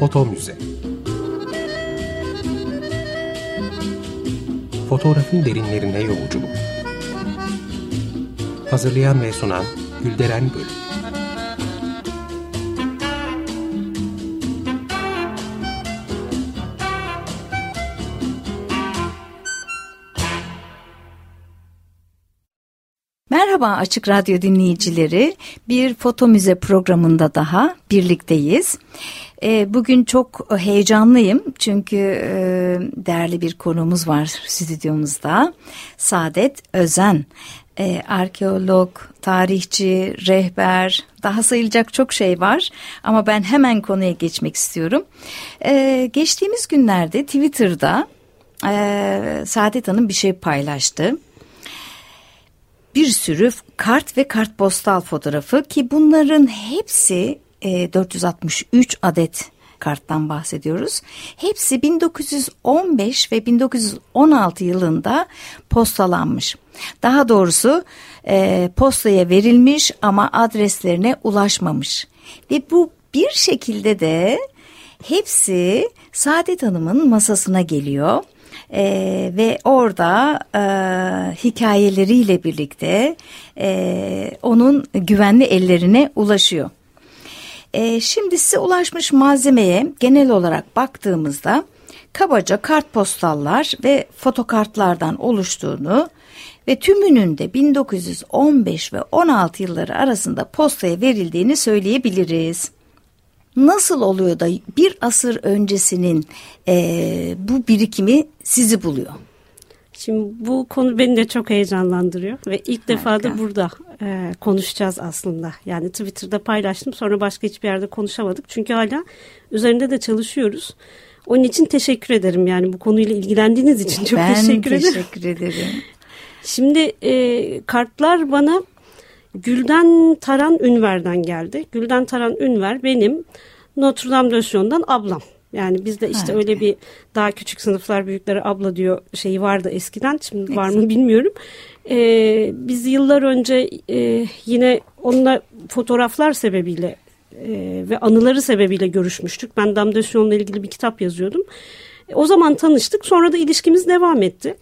Foto Müze Fotoğrafın derinlerine yolculuk Hazırlayan ve sunan Gülderen Bölüm Merhaba Açık Radyo dinleyicileri. Bir foto müze programında daha birlikteyiz. Ee, bugün çok heyecanlıyım çünkü e, değerli bir konumuz var stüdyomuzda. Saadet Özen, ee, arkeolog, tarihçi, rehber, daha sayılacak çok şey var. Ama ben hemen konuya geçmek istiyorum. Ee, geçtiğimiz günlerde Twitter'da e, Saadet Hanım bir şey paylaştı bir sürü kart ve kartpostal fotoğrafı ki bunların hepsi e, 463 adet karttan bahsediyoruz. Hepsi 1915 ve 1916 yılında postalanmış. Daha doğrusu e, postaya verilmiş ama adreslerine ulaşmamış. Ve bu bir şekilde de hepsi Saadet Hanım'ın masasına geliyor e, ve orada e, hikayeleriyle birlikte e, onun güvenli ellerine ulaşıyor. E, şimdi size ulaşmış malzemeye genel olarak baktığımızda kabaca kartpostallar ve fotokartlardan oluştuğunu ve tümünün de 1915 ve 16 yılları arasında postaya verildiğini söyleyebiliriz nasıl oluyor da bir asır öncesinin e, bu birikimi sizi buluyor? Şimdi bu konu beni de çok heyecanlandırıyor ve ilk Harika. defa da burada e, konuşacağız aslında. Yani Twitter'da paylaştım sonra başka hiçbir yerde konuşamadık. Çünkü hala üzerinde de çalışıyoruz. Onun için teşekkür ederim yani bu konuyla ilgilendiğiniz için çok ben teşekkür ederim. Ben teşekkür ederim. Şimdi e, kartlar bana Gülden Taran Ünver'den geldi. Gülden Taran Ünver benim Notre Dame de Sion'dan ablam. Yani bizde işte evet. öyle bir daha küçük sınıflar büyükleri abla diyor şeyi vardı eskiden. Şimdi var mı bilmiyorum. Ee, biz yıllar önce e, yine onunla fotoğraflar sebebiyle e, ve anıları sebebiyle görüşmüştük. Ben Sion'la ilgili bir kitap yazıyordum. E, o zaman tanıştık. Sonra da ilişkimiz devam etti.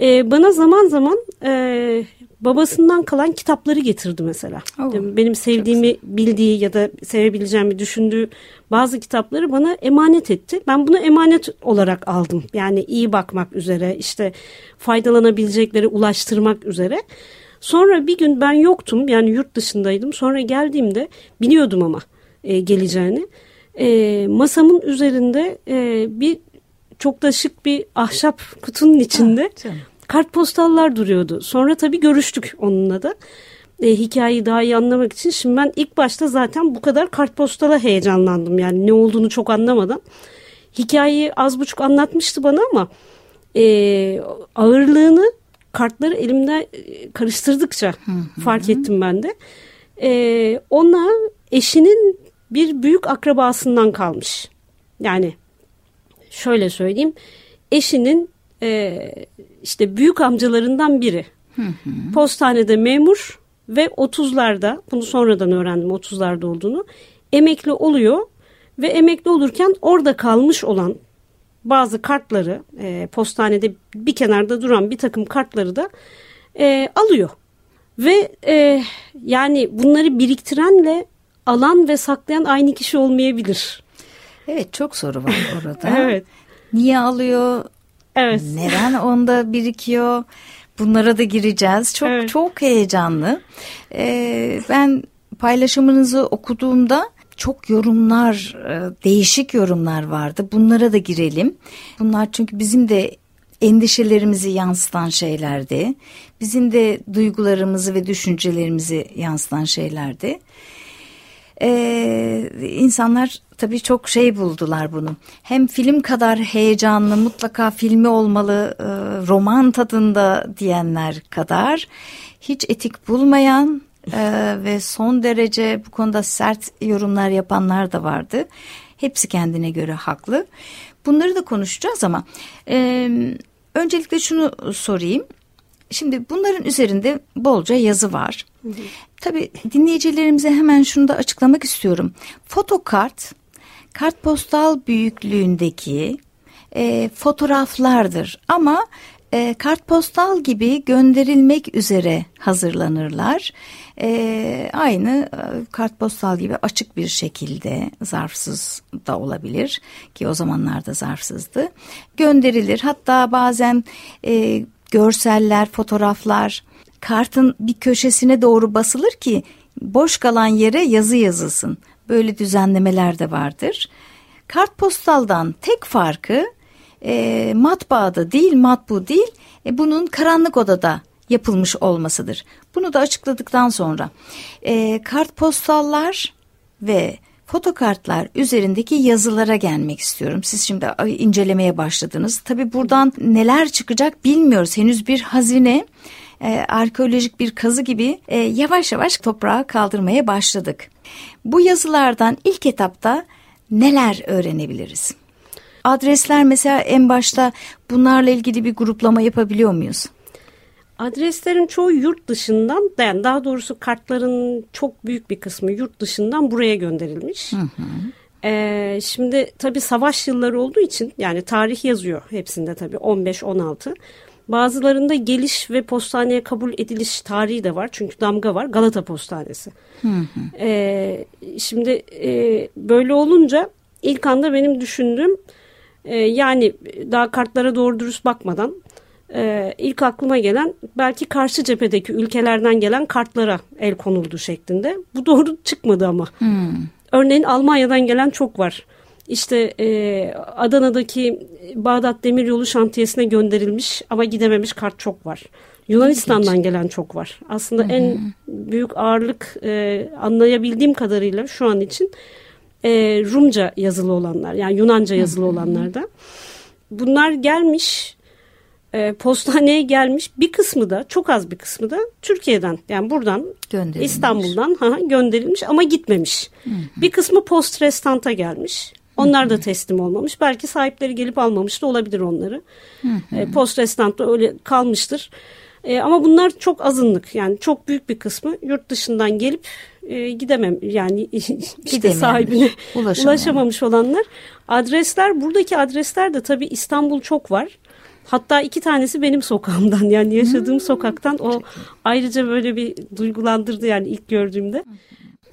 E, bana zaman zaman e, babasından kalan kitapları getirdi mesela. Oh, Benim sevdiğimi bildiği ya da sevebileceğimi düşündüğü bazı kitapları bana emanet etti. Ben bunu emanet olarak aldım. Yani iyi bakmak üzere işte faydalanabilecekleri ulaştırmak üzere. Sonra bir gün ben yoktum yani yurt dışındaydım. Sonra geldiğimde biliyordum ama e, geleceğini. E, masamın üzerinde e, bir çok da şık bir ahşap kutunun içinde ah, kartpostallar duruyordu. Sonra tabii görüştük onunla da. E, hikayeyi daha iyi anlamak için şimdi ben ilk başta zaten bu kadar kartpostala heyecanlandım. Yani ne olduğunu çok anlamadan. Hikayeyi az buçuk anlatmıştı bana ama e, ağırlığını kartları elimde e, karıştırdıkça fark ettim ben de. E, ona eşinin bir büyük akrabasından kalmış. Yani şöyle söyleyeyim eşinin e, işte büyük amcalarından biri. Hı hı. Postanede memur ve 30'larda bunu sonradan öğrendim 30'larda olduğunu emekli oluyor ve emekli olurken orada kalmış olan bazı kartları e, postanede bir kenarda duran bir takım kartları da e, alıyor. Ve e, yani bunları biriktirenle alan ve saklayan aynı kişi olmayabilir. Evet çok soru var orada. evet. Niye alıyor? Evet. Neden onda birikiyor? Bunlara da gireceğiz. Çok evet. çok heyecanlı. Ee, ben paylaşımınızı okuduğumda çok yorumlar, e, değişik yorumlar vardı. Bunlara da girelim. Bunlar çünkü bizim de endişelerimizi yansıtan şeylerdi. Bizim de duygularımızı ve düşüncelerimizi yansıtan şeylerdi. Ee, insanlar tabii çok şey buldular bunu. Hem film kadar heyecanlı mutlaka filmi olmalı e, roman tadında diyenler kadar hiç etik bulmayan e, ve son derece bu konuda sert yorumlar yapanlar da vardı. Hepsi kendine göre haklı. Bunları da konuşacağız ama e, öncelikle şunu sorayım. Şimdi bunların üzerinde bolca yazı var. Hı hı. Tabii dinleyicilerimize hemen şunu da açıklamak istiyorum. Fotokart kartpostal büyüklüğündeki e, fotoğraflardır ama e, kartpostal gibi gönderilmek üzere hazırlanırlar. E, aynı e, kartpostal gibi açık bir şekilde zarfsız da olabilir ki o zamanlarda zarfsızdı. Gönderilir hatta bazen e, görseller, fotoğraflar kartın bir köşesine doğru basılır ki boş kalan yere yazı yazılsın. Böyle düzenlemeler de vardır. Kartpostaldan tek farkı e, matbaada değil, matbu değil, e, bunun karanlık odada yapılmış olmasıdır. Bunu da açıkladıktan sonra e, kartpostallar ve fotokartlar üzerindeki yazılara gelmek istiyorum. Siz şimdi incelemeye başladınız. Tabi buradan neler çıkacak bilmiyoruz. Henüz bir hazine e, arkeolojik bir kazı gibi e, yavaş yavaş toprağa kaldırmaya başladık. Bu yazılardan ilk etapta neler öğrenebiliriz? Adresler mesela en başta bunlarla ilgili bir gruplama yapabiliyor muyuz? Adreslerin çoğu yurt dışından, yani daha doğrusu kartların çok büyük bir kısmı yurt dışından buraya gönderilmiş. Hı hı. Ee, şimdi tabii savaş yılları olduğu için yani tarih yazıyor hepsinde tabii 15-16. Bazılarında geliş ve postaneye kabul ediliş tarihi de var. Çünkü damga var. Galata Postanesi. Hı hı. Ee, şimdi e, böyle olunca ilk anda benim düşündüğüm e, yani daha kartlara doğru dürüst bakmadan e, ilk aklıma gelen belki karşı cephedeki ülkelerden gelen kartlara el konuldu şeklinde. Bu doğru çıkmadı ama. Hmm. Örneğin Almanya'dan gelen çok var. İşte e, Adana'daki Bağdat Demiryolu şantiyesine gönderilmiş ama gidememiş kart çok var. Yunanistan'dan gelen çok var. Aslında Hı-hı. en büyük ağırlık e, anlayabildiğim kadarıyla şu an için e, Rumca yazılı olanlar yani Yunanca yazılı Hı-hı. olanlar da. Bunlar gelmiş e, postaneye gelmiş bir kısmı da çok az bir kısmı da Türkiye'den yani buradan İstanbul'dan ha, gönderilmiş ama gitmemiş. Hı-hı. Bir kısmı post restanta gelmiş. Onlar da teslim olmamış. Belki sahipleri gelip almamış da olabilir onları. E, post restantta öyle kalmıştır. E, ama bunlar çok azınlık yani çok büyük bir kısmı yurt dışından gelip e, gidemem yani işte sahibine ulaşamamış olanlar. Adresler buradaki adresler de tabii İstanbul çok var. Hatta iki tanesi benim sokağımdan yani yaşadığım hmm. sokaktan o ayrıca böyle bir duygulandırdı yani ilk gördüğümde.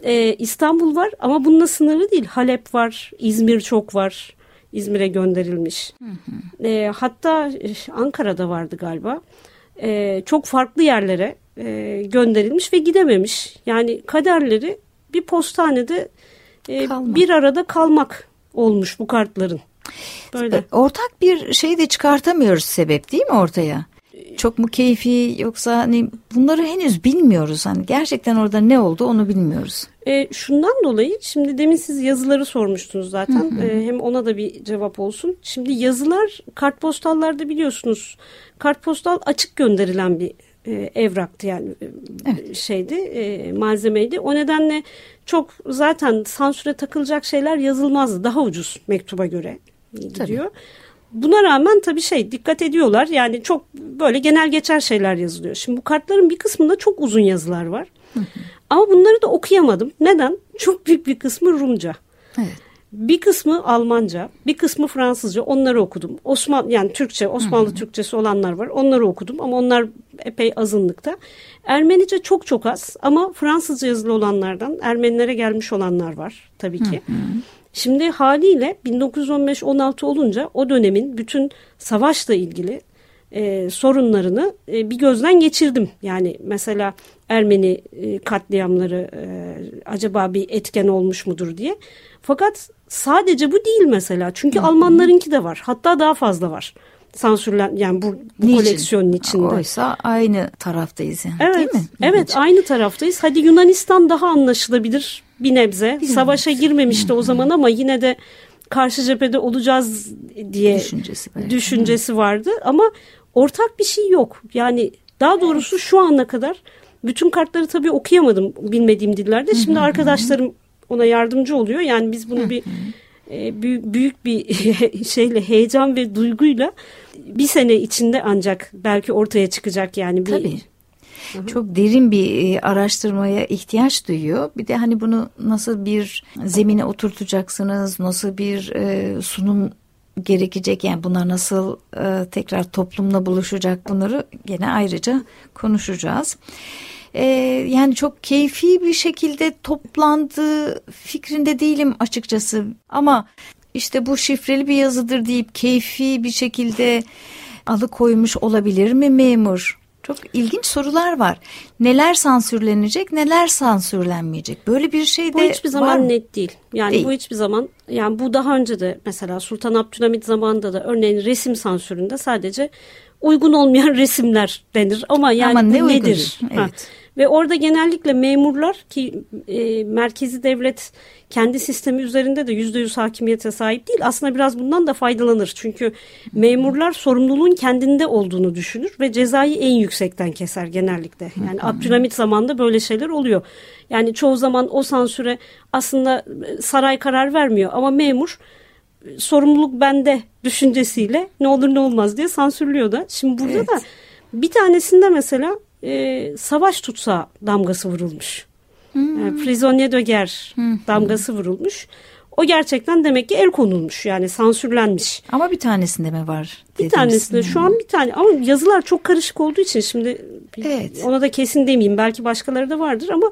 Ee, İstanbul var ama bununla sınırlı değil. Halep var, İzmir çok var. İzmir'e gönderilmiş. Hı hı. E, hatta e, Ankara'da vardı galiba. E, çok farklı yerlere e, gönderilmiş ve gidememiş. Yani kaderleri bir postanede e, bir arada kalmak olmuş bu kartların. Böyle. Ortak bir şey de çıkartamıyoruz sebep değil mi ortaya? Çok mu keyfi yoksa hani bunları henüz bilmiyoruz. Hani gerçekten orada ne oldu onu bilmiyoruz. E, şundan dolayı şimdi demin siz yazıları sormuştunuz zaten. Hı hı. E, hem ona da bir cevap olsun. Şimdi yazılar kartpostallarda biliyorsunuz kartpostal açık gönderilen bir e, evraktı yani e, evet. şeydi e, malzemeydi. O nedenle çok zaten sansüre takılacak şeyler yazılmazdı. Daha ucuz mektuba göre gidiyor. Tabii. Buna rağmen tabii şey dikkat ediyorlar. Yani çok böyle genel geçer şeyler yazılıyor. Şimdi bu kartların bir kısmında çok uzun yazılar var. Hı hı. Ama bunları da okuyamadım. Neden? Çok büyük bir kısmı Rumca. Evet. Bir kısmı Almanca, bir kısmı Fransızca. Onları okudum. Osman yani Türkçe, Osmanlı hı hı. Türkçesi olanlar var. Onları okudum ama onlar epey azınlıkta. Ermenice çok çok az ama Fransızca yazılı olanlardan Ermenilere gelmiş olanlar var tabii ki. Hı hı. Şimdi haliyle 1915-16 olunca o dönemin bütün savaşla ilgili e, sorunlarını e, bir gözden geçirdim. Yani mesela Ermeni e, katliamları e, acaba bir etken olmuş mudur diye. Fakat sadece bu değil mesela. Çünkü. Almanlarınki de var. Hatta daha fazla var. Sansürlen yani bu, bu koleksiyonun içinde. Oysa aynı taraftayız yani evet, değil mi? Evet aynı taraftayız. Hadi Yunanistan daha anlaşılabilir bir nebze. Bir Savaşa girmemişti o zaman ama yine de karşı cephede olacağız diye düşüncesi, düşüncesi vardı. Ama ortak bir şey yok. Yani daha doğrusu şu ana kadar bütün kartları tabii okuyamadım bilmediğim dillerde. Şimdi arkadaşlarım ona yardımcı oluyor. Yani biz bunu bir büyük bir şeyle heyecan ve duyguyla bir sene içinde ancak belki ortaya çıkacak yani bir Tabii. çok derin bir e, araştırmaya ihtiyaç duyuyor. Bir de hani bunu nasıl bir zemine oturtacaksınız, nasıl bir e, sunum gerekecek yani bunlar nasıl e, tekrar toplumla buluşacak bunları gene ayrıca konuşacağız. E, yani çok keyfi bir şekilde toplandığı fikrinde değilim açıkçası ama işte bu şifreli bir yazıdır deyip keyfi bir şekilde alıkoymuş olabilir mi memur? Çok ilginç sorular var. Neler sansürlenecek, neler sansürlenmeyecek? Böyle bir şey de Bu hiçbir zaman var. net değil. Yani Değil. bu hiçbir zaman yani bu daha önce de mesela Sultan Abdülhamit zamanında da örneğin resim sansüründe sadece uygun olmayan resimler denir ama yani Ama bu ne uygun nedir? değil, Ha. Ve orada genellikle memurlar ki e, merkezi devlet kendi sistemi üzerinde de yüzde yüz hakimiyete sahip değil. Aslında biraz bundan da faydalanır. Çünkü memurlar sorumluluğun kendinde olduğunu düşünür ve cezayı en yüksekten keser genellikle. Yani Abdülhamit zamanında böyle şeyler oluyor. Yani çoğu zaman o sansüre aslında e, saray karar vermiyor ama memur e, sorumluluk bende düşüncesiyle ne olur ne olmaz diye sansürlüyor da. Şimdi burada Evet. da bir tanesinde mesela e, savaş tutsağı damgası vurulmuş. Yani Prisonnier de guerre damgası vurulmuş. O gerçekten demek ki el konulmuş yani sansürlenmiş. Ama bir tanesinde mi var? Bir tanesinde şu an bir tane ama yazılar çok karışık olduğu için şimdi Evet. ona da kesin demeyeyim belki başkaları da vardır ama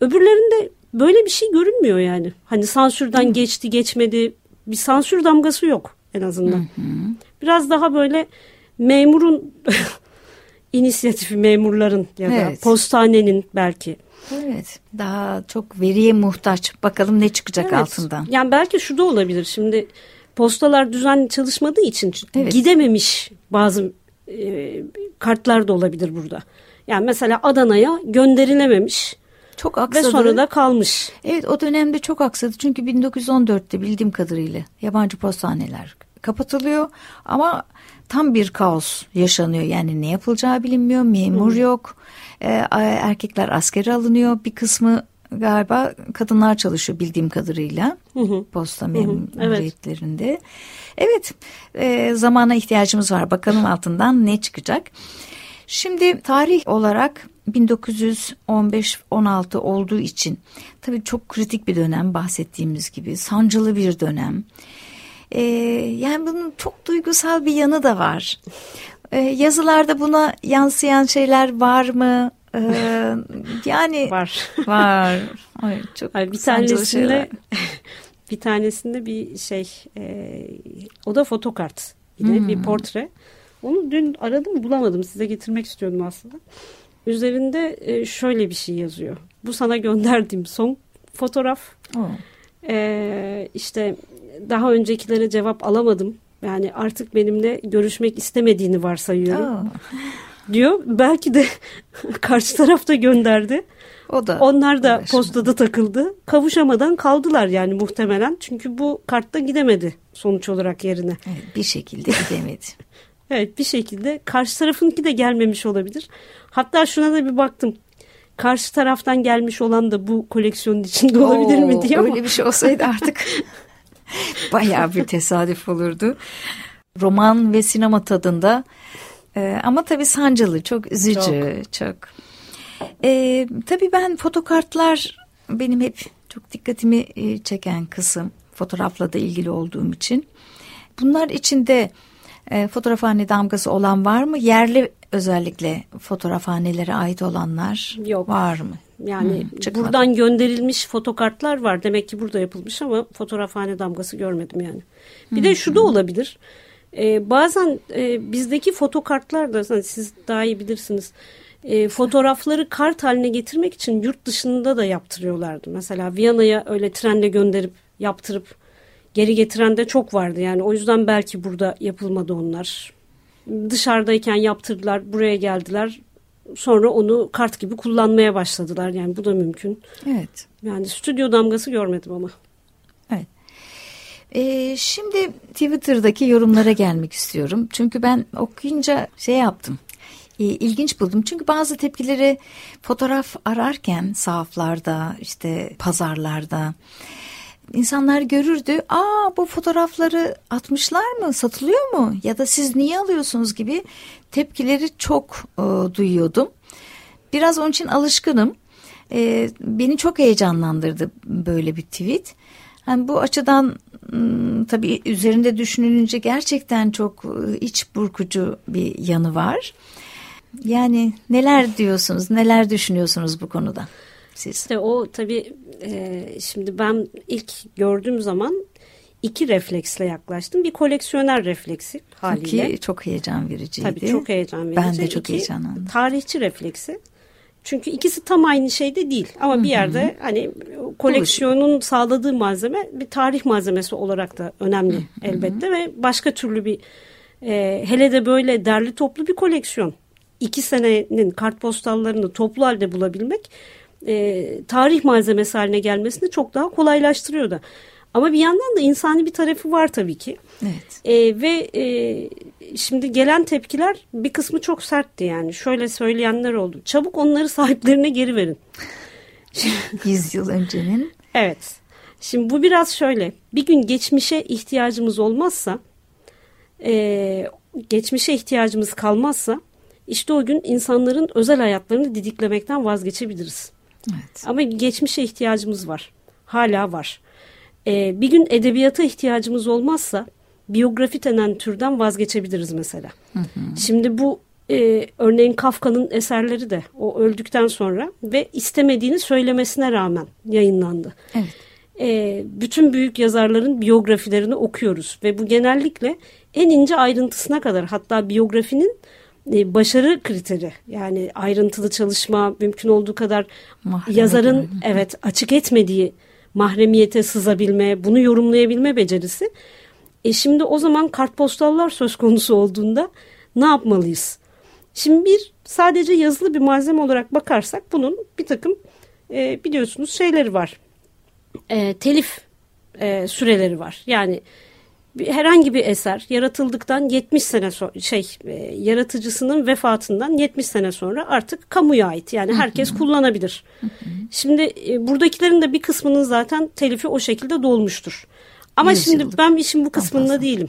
öbürlerinde böyle bir şey görünmüyor yani. Hani sansürden geçti geçmedi bir sansür damgası yok en azından. Biraz daha böyle memurun inisiyatifi memurların ya da Evet. postanenin belki. Evet. Daha çok veriye muhtaç. Bakalım ne çıkacak Evet. altından. Yani belki şu da olabilir. Şimdi postalar düzenli çalışmadığı için Evet. gidememiş bazı e, kartlar da olabilir burada. Yani mesela Adana'ya gönderilememiş Çok ve aksadı. sonra da kalmış. Evet o dönemde çok aksadı. Çünkü 1914'te bildiğim kadarıyla yabancı postaneler kapatılıyor. Ama tam bir kaos yaşanıyor. Yani ne yapılacağı bilinmiyor. Memur yok. Ee, erkekler askere alınıyor. Bir kısmı galiba kadınlar çalışıyor bildiğim kadarıyla. Hı hı. Posta hı, memuriyetlerinde. Evet, e, zamana ihtiyacımız var. Bakalım altından ne çıkacak. Şimdi tarih olarak 1915-16 olduğu için tabii çok kritik bir dönem bahsettiğimiz gibi sancılı bir dönem. E, yani bunun çok duygusal bir yanı da var. E, yazılarda buna yansıyan şeyler var mı? E, yani Var. var. Ay, çok Ay, bir tanesinde bir tanesinde bir şey e, o da fotokart yine bir portre. Onu dün aradım bulamadım size getirmek istiyordum aslında. Üzerinde e, şöyle bir şey yazıyor. Bu sana gönderdiğim son fotoğraf. Oo. E, işte daha öncekilere cevap alamadım. Yani artık benimle görüşmek istemediğini varsayıyorum Oo. diyor. Belki de karşı taraf da gönderdi. O da Onlar da uğraşmadı. postada takıldı. Kavuşamadan kaldılar yani muhtemelen. Çünkü bu kartta gidemedi sonuç olarak yerine. Evet, bir şekilde gidemedi. Evet bir şekilde karşı tarafınki de gelmemiş olabilir. Hatta şuna da bir baktım. Karşı taraftan gelmiş olan da bu koleksiyonun içinde olabilir mi Oo, diye ama Öyle bir şey olsaydı artık bayağı bir tesadüf olurdu. Roman ve sinema tadında Ee, ama tabii sancılı, çok üzücü, çok. Ee, tabii ben fotokartlar benim hep çok dikkatimi e, çeken kısım fotoğrafla da ilgili olduğum için. Bunlar içinde e, fotoğrafhane damgası olan var mı? Yerli özellikle fotoğrafhanelere ait olanlar Yok. var mı? yani Hmm, çıkmadı. buradan gönderilmiş fotokartlar var. Demek ki burada yapılmış ama fotoğrafhane damgası görmedim yani. Bir de şu da olabilir. Ee, bazen e, bizdeki fotokartlar da hani siz daha iyi bilirsiniz. e, fotoğrafları kart haline getirmek için yurt dışında da yaptırıyorlardı. Mesela Viyana'ya öyle trenle gönderip yaptırıp geri getiren de çok vardı. Yani o yüzden belki burada yapılmadı onlar. Dışarıdayken yaptırdılar, buraya geldiler. Sonra onu kart gibi kullanmaya başladılar. Yani bu da mümkün. Evet. Yani stüdyo damgası görmedim ama. Ee, şimdi Twitter'daki yorumlara gelmek istiyorum. Çünkü ben okuyunca şey yaptım. İlginç buldum. Çünkü bazı tepkileri fotoğraf ararken sahaflarda, işte pazarlarda insanlar görürdü. Aa bu fotoğrafları atmışlar mı? Satılıyor mu? Ya da siz niye alıyorsunuz gibi tepkileri çok e, duyuyordum. biraz onun için alışkınım. E, beni çok heyecanlandırdı böyle bir tweet. Yani bu açıdan tabii üzerinde düşünülünce gerçekten çok e, iç burkucu bir yanı var. Yani neler diyorsunuz, neler düşünüyorsunuz bu konuda siz? İşte o tabii e, şimdi ben ilk gördüğüm zaman iki refleksle yaklaştım. Bir koleksiyoner refleksi haliyle. Ki çok heyecan vericiydi. Tabii çok heyecan verici. Ben de çok İki, heyecanlandım. Tarihçi refleksi. Çünkü ikisi tam aynı şeyde değil. Ama bir yerde hani koleksiyonun sağladığı malzeme bir tarih malzemesi olarak da önemli elbette ve başka türlü bir e, hele de böyle derli toplu bir koleksiyon. İki senenin kartpostallarını toplu halde bulabilmek e, tarih malzemesi haline gelmesini çok daha kolaylaştırıyor da. Ama bir yandan da insani bir tarafı var tabii ki. Evet. E, ve e, şimdi gelen tepkiler bir kısmı çok sertti yani. Şöyle söyleyenler oldu. Çabuk onları sahiplerine geri verin. 100 yıl öncenin. Evet. Şimdi bu biraz şöyle. Bir gün geçmişe ihtiyacımız olmazsa, e, geçmişe ihtiyacımız kalmazsa, işte o gün insanların özel hayatlarını didiklemekten vazgeçebiliriz. Evet. Ama geçmişe ihtiyacımız var. Hala var. E, bir gün edebiyata ihtiyacımız olmazsa, biyografi denen türden vazgeçebiliriz mesela. Şimdi bu e, örneğin Kafka'nın eserleri de o öldükten sonra ve istemediğini söylemesine rağmen yayınlandı. Evet. E, bütün büyük yazarların biyografilerini okuyoruz ve bu genellikle en ince ayrıntısına kadar hatta biyografinin e, başarı kriteri yani ayrıntılı çalışma mümkün olduğu kadar Mahreme yazarın gibi. evet açık etmediği mahremiyete sızabilme, bunu yorumlayabilme becerisi. E şimdi o zaman kartpostallar söz konusu olduğunda ne yapmalıyız? Şimdi bir sadece yazılı bir malzeme olarak bakarsak bunun bir takım e, biliyorsunuz şeyleri var. E, telif e, süreleri var. Yani herhangi bir eser yaratıldıktan 70 sene sonra şey e, yaratıcısının vefatından 70 sene sonra artık kamuya ait. Yani herkes kullanabilir. Şimdi e, buradakilerin de bir kısmının zaten telifi o şekilde dolmuştur. Ama Yüz şimdi yıllık. ben işin bu kısmında değilim.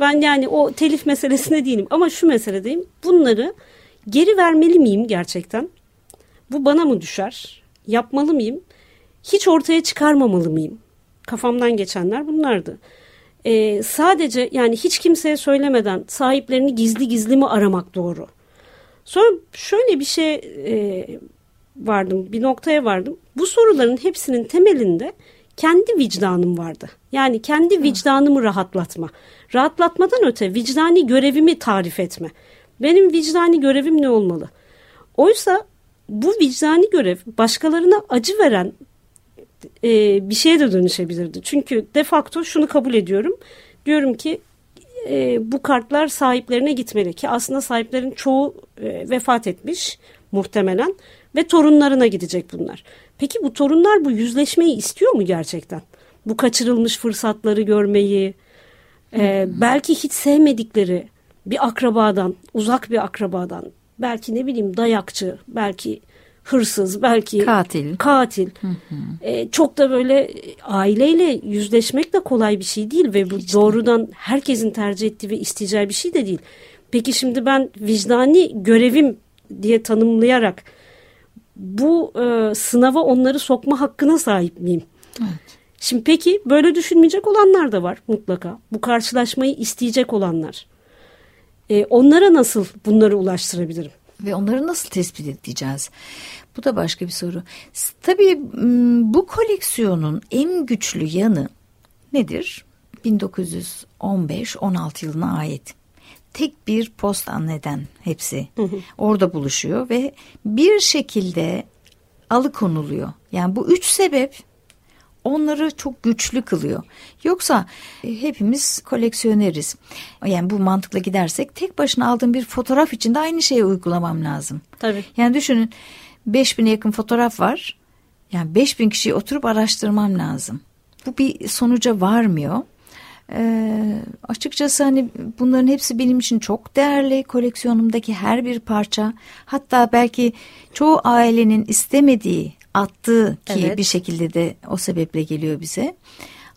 Ben yani o telif meselesinde değilim ama şu meseledeyim. Bunları geri vermeli miyim gerçekten? Bu bana mı düşer? Yapmalı mıyım? Hiç ortaya çıkarmamalı mıyım? Kafamdan geçenler bunlardı. Ee, sadece yani hiç kimseye söylemeden sahiplerini gizli gizli mi aramak doğru? Sonra şöyle bir şey e, vardım, bir noktaya vardım. Bu soruların hepsinin temelinde kendi vicdanım vardı. Yani kendi vicdanımı rahatlatma. Rahatlatmadan öte vicdani görevimi tarif etme. Benim vicdani görevim ne olmalı? Oysa bu vicdani görev başkalarına acı veren e, bir şeye de dönüşebilirdi. Çünkü de facto şunu kabul ediyorum. Diyorum ki e, bu kartlar sahiplerine gitmeli ki aslında sahiplerin çoğu e, vefat etmiş muhtemelen ve torunlarına gidecek bunlar. Peki bu torunlar bu yüzleşmeyi istiyor mu gerçekten? Bu kaçırılmış fırsatları görmeyi, e, belki hiç sevmedikleri bir akrabadan, uzak bir akrabadan, belki ne bileyim dayakçı, belki hırsız, belki Katil. katil. E, çok da böyle aileyle yüzleşmek de kolay bir şey değil ve bu doğrudan herkesin tercih ettiği ve isteyeceği bir şey de değil. Peki şimdi ben vicdani görevim diye tanımlayarak bu e, sınava onları sokma hakkına sahip miyim? Şimdi peki böyle düşünmeyecek olanlar da var mutlaka. Bu karşılaşmayı isteyecek olanlar. E, onlara nasıl bunları ulaştırabilirim? Ve onları nasıl tespit edeceğiz? Bu da başka bir soru. Tabii bu koleksiyonun en güçlü yanı nedir? 1915-16 yılına ait. Tek bir posta neden hepsi orada buluşuyor ve bir şekilde alıkonuluyor. Yani bu üç sebep onları çok güçlü kılıyor. Yoksa e, hepimiz koleksiyoneriz. Yani bu mantıkla gidersek tek başına aldığım bir fotoğraf için de aynı şeyi uygulamam lazım. Tabii. Yani düşünün 5000'e yakın fotoğraf var. Yani 5000 kişiyi oturup araştırmam lazım. Bu bir sonuca varmıyor. Ee, açıkçası hani bunların hepsi benim için çok değerli. Koleksiyonumdaki her bir parça hatta belki çoğu ailenin istemediği attığı ki Evet. bir şekilde de o sebeple geliyor bize.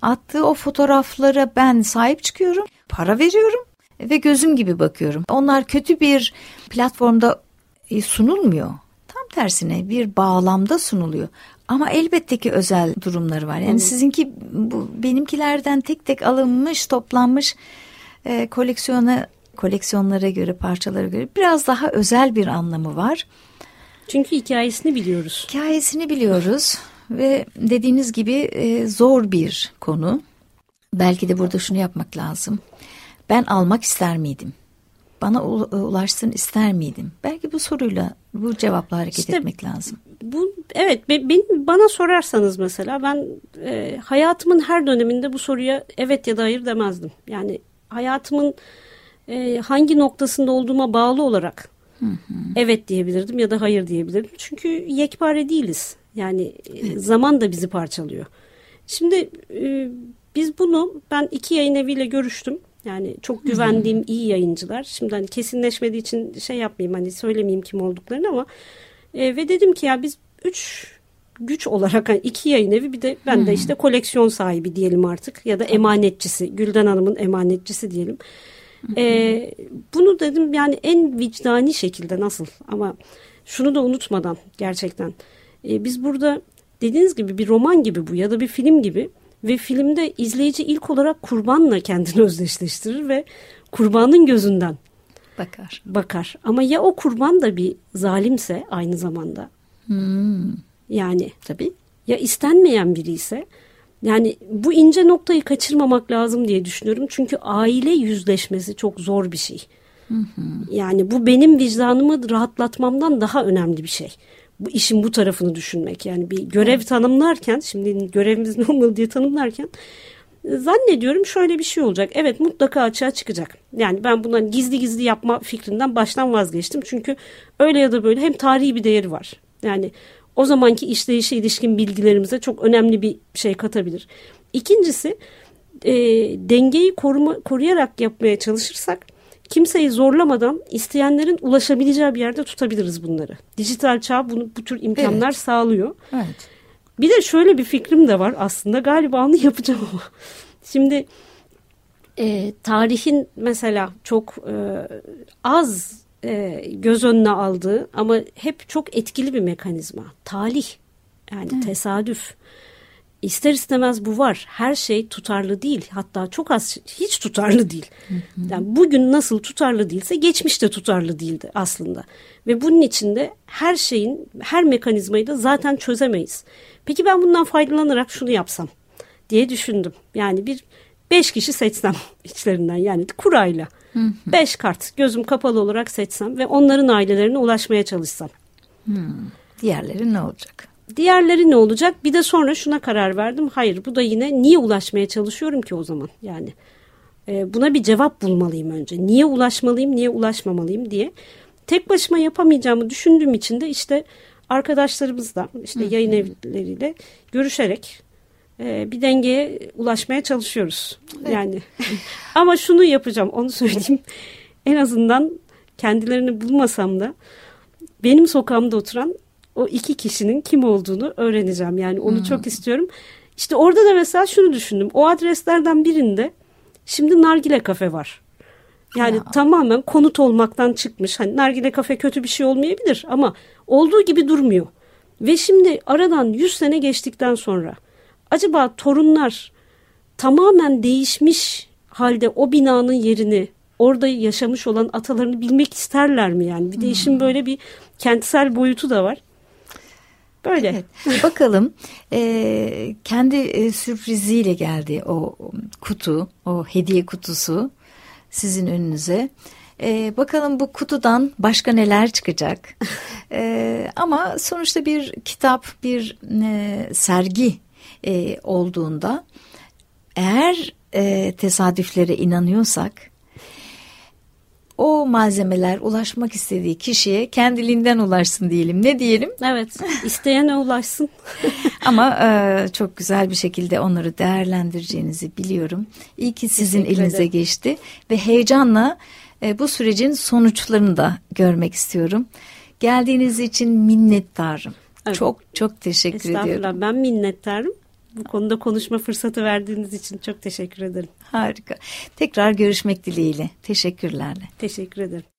Attığı o fotoğraflara ben sahip çıkıyorum, para veriyorum ve gözüm gibi bakıyorum. Onlar kötü bir platformda e, sunulmuyor. Tam tersine bir bağlamda sunuluyor. Ama elbette ki özel durumları var. Yani hmm. sizinki bu benimkilerden tek tek alınmış, toplanmış e, koleksiyona koleksiyonlara göre, parçalara göre biraz daha özel bir anlamı var. Çünkü hikayesini biliyoruz. Hikayesini biliyoruz ve dediğiniz gibi e, zor bir konu. Belki de burada şunu yapmak lazım. Ben almak ister miydim? Bana ulaşsın ister miydim? Belki bu soruyla, bu cevapla hareket işte, etmek lazım. Bu evet ben, bana sorarsanız mesela ben e, hayatımın her döneminde bu soruya evet ya da hayır demezdim. Yani hayatımın e, hangi noktasında olduğuma bağlı olarak hı hı. evet diyebilirdim ya da hayır diyebilirdim. Çünkü yekpare değiliz. Yani evet. zaman da bizi parçalıyor. Şimdi e, biz bunu ben iki yayın eviyle görüştüm. Yani çok güvendiğim iyi yayıncılar. Şimdi hani kesinleşmediği için şey yapmayayım hani söylemeyeyim kim olduklarını ama e, ve dedim ki ya biz üç güç olarak hani iki yayın evi bir de ben de işte koleksiyon sahibi diyelim artık ya da emanetçisi Gülden Hanım'ın emanetçisi diyelim. E, bunu dedim yani en vicdani şekilde nasıl ama şunu da unutmadan gerçekten e, biz burada dediğiniz gibi bir roman gibi bu ya da bir film gibi ve filmde izleyici ilk olarak kurbanla kendini özdeşleştirir ve kurbanın gözünden bakar. Bakar. Ama ya o kurban da bir zalimse aynı zamanda. Hmm. Yani tabii ya istenmeyen biri ise yani bu ince noktayı kaçırmamak lazım diye düşünüyorum. Çünkü aile yüzleşmesi çok zor bir şey. Hı hı. Yani bu benim vicdanımı rahatlatmamdan daha önemli bir şey bu işin bu tarafını düşünmek. Yani bir görev tanımlarken şimdi görevimiz ne olmalı diye tanımlarken zannediyorum şöyle bir şey olacak. Evet mutlaka açığa çıkacak. Yani ben bundan gizli gizli yapma fikrinden baştan vazgeçtim. Çünkü öyle ya da böyle hem tarihi bir değeri var. Yani o zamanki işleyişe ilişkin bilgilerimize çok önemli bir şey katabilir. İkincisi e, dengeyi koruma, koruyarak yapmaya çalışırsak kimseyi zorlamadan isteyenlerin ulaşabileceği bir yerde tutabiliriz bunları. Dijital çağ bunu bu tür imkanlar evet. sağlıyor. Evet. Bir de şöyle bir fikrim de var aslında galiba onu yapacağım ama. Şimdi e, tarihin mesela çok e, az e, göz önüne aldığı ama hep çok etkili bir mekanizma. Talih yani evet. tesadüf. İster istemez bu var. Her şey tutarlı değil. Hatta çok az hiç tutarlı değil. Yani bugün nasıl tutarlı değilse geçmişte tutarlı değildi aslında. Ve bunun içinde her şeyin, her mekanizmayı da zaten çözemeyiz. Peki ben bundan faydalanarak şunu yapsam diye düşündüm. Yani bir beş kişi seçsem içlerinden yani kurayla. Beş kart gözüm kapalı olarak seçsem ve onların ailelerine ulaşmaya çalışsam. Diğerleri ne olacak? Diğerleri ne olacak? Bir de sonra şuna karar verdim. Hayır bu da yine niye ulaşmaya çalışıyorum ki o zaman? Yani e, buna bir cevap bulmalıyım önce. Niye ulaşmalıyım, niye ulaşmamalıyım diye. Tek başıma yapamayacağımı düşündüğüm için de işte arkadaşlarımızla işte yayın evleriyle görüşerek bir dengeye ulaşmaya çalışıyoruz. Evet. Yani ama şunu yapacağım onu söyleyeyim. En azından kendilerini bulmasam da benim sokağımda oturan o iki kişinin kim olduğunu öğreneceğim. Yani onu hmm. çok istiyorum. İşte orada da mesela şunu düşündüm. O adreslerden birinde şimdi nargile kafe var. Yani ya. tamamen konut olmaktan çıkmış. Hani nargile kafe kötü bir şey olmayabilir ama olduğu gibi durmuyor. Ve şimdi aradan 100 sene geçtikten sonra acaba torunlar tamamen değişmiş halde o binanın yerini orada yaşamış olan atalarını bilmek isterler mi yani? Bir de işin hmm. böyle bir kentsel boyutu da var. Böyle. Evet. Bakalım e, kendi e, sürpriziyle geldi o kutu, o hediye kutusu sizin önünüze. E, bakalım bu kutudan başka neler çıkacak. e, ama sonuçta bir kitap, bir e, sergi e, olduğunda eğer e, tesadüflere inanıyorsak o malzemeler ulaşmak istediği kişiye kendiliğinden ulaşsın diyelim. Ne diyelim? Evet. isteyene ulaşsın. Ama e, çok güzel bir şekilde onları değerlendireceğinizi biliyorum. İyi ki sizin Teşekkür elinize ederim. geçti ve heyecanla e, bu sürecin sonuçlarını da görmek istiyorum. Geldiğiniz için minnettarım. Evet. Çok çok teşekkür ediyorum. Ben minnettarım bu konuda konuşma fırsatı verdiğiniz için çok teşekkür ederim. Harika. Tekrar görüşmek dileğiyle. Teşekkürlerle. Teşekkür ederim.